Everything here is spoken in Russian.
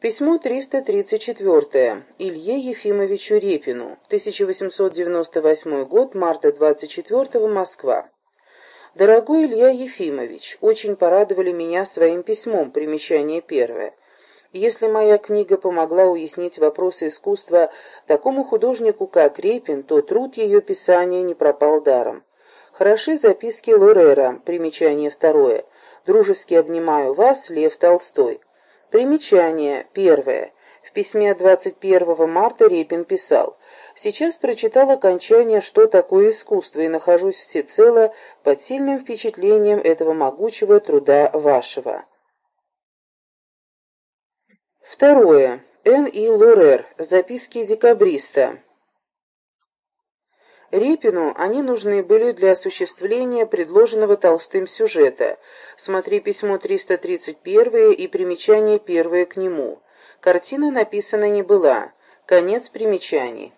Письмо 334. Илье Ефимовичу Репину. 1898 год, марта 24 Москва. Дорогой Илья Ефимович, очень порадовали меня своим письмом, примечание первое. Если моя книга помогла уяснить вопросы искусства такому художнику, как Репин, то труд ее писания не пропал даром. Хороши записки Лорера, примечание второе. Дружески обнимаю вас, Лев Толстой. Примечание. Первое. В письме 21 марта Репин писал «Сейчас прочитал окончание «Что такое искусство» и нахожусь всецело под сильным впечатлением этого могучего труда вашего». Второе. Н. И. Лорер. Записки декабриста. Репину они нужны были для осуществления предложенного Толстым сюжета. Смотри письмо 331 и примечание первое к нему. Картина написана не была. Конец примечаний.